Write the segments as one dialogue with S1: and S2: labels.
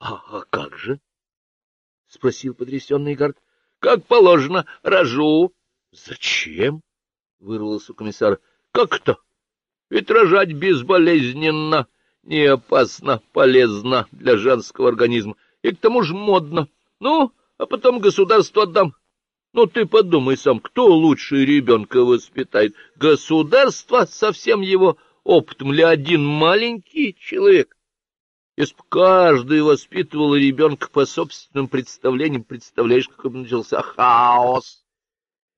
S1: А, а как же? — спросил потрясенный Гард. — Как положено, рожу. — Зачем? — вырвался у комиссара. — Как-то? Ведь рожать безболезненно, не опасно, полезно для женского организма, и к тому же модно. Ну, а потом государству отдам. Ну, ты подумай сам, кто лучше ребенка воспитает? Государство со всем его опытом ли один маленький человек? Если бы каждый воспитывал ребенка по собственным представлениям, представляешь, как бы начался хаос.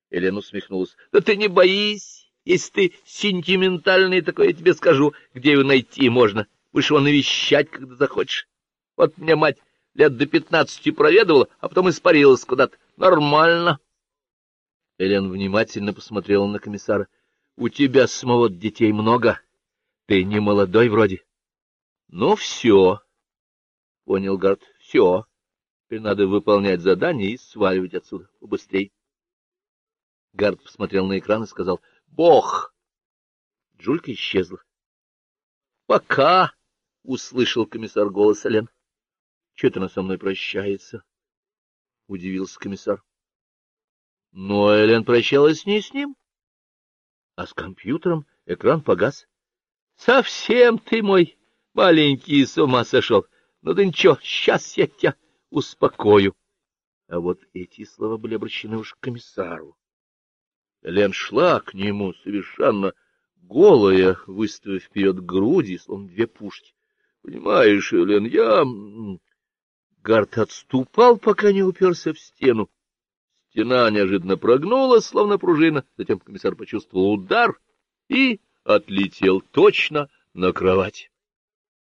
S1: Елена усмехнулась. — Да ты не боись, если ты сентиментальный такой, я тебе скажу, где его найти можно. Будешь его навещать, когда захочешь. Вот меня мать лет до пятнадцати проведывала, а потом испарилась куда-то. Нормально. Элен внимательно посмотрела на комиссара. — У тебя самого детей много. Ты не молодой вроде. — Ну, все, — понял Гард, — все. Теперь надо выполнять задание и сваливать отсюда побыстрей. Гард посмотрел на экран и сказал «Бог!». Джулька исчезла. «Пока!» — услышал комиссар голос Элен. Че это она со мной прощается? — удивился комиссар. Но Элен прощалась не с ним, а с компьютером. Экран погас. — Совсем ты мой маленький с ума сошел. Ну да ничего, сейчас я тебя успокою. А вот эти слова были обращены уж к комиссару. Элен шла к нему совершенно голая, выставив вперед груди, словно две пушки. — Понимаешь, Элен, я... Гард отступал, пока не уперся в стену. Стена неожиданно прогнулась, словно пружина. Затем комиссар почувствовал удар и отлетел точно на кровать.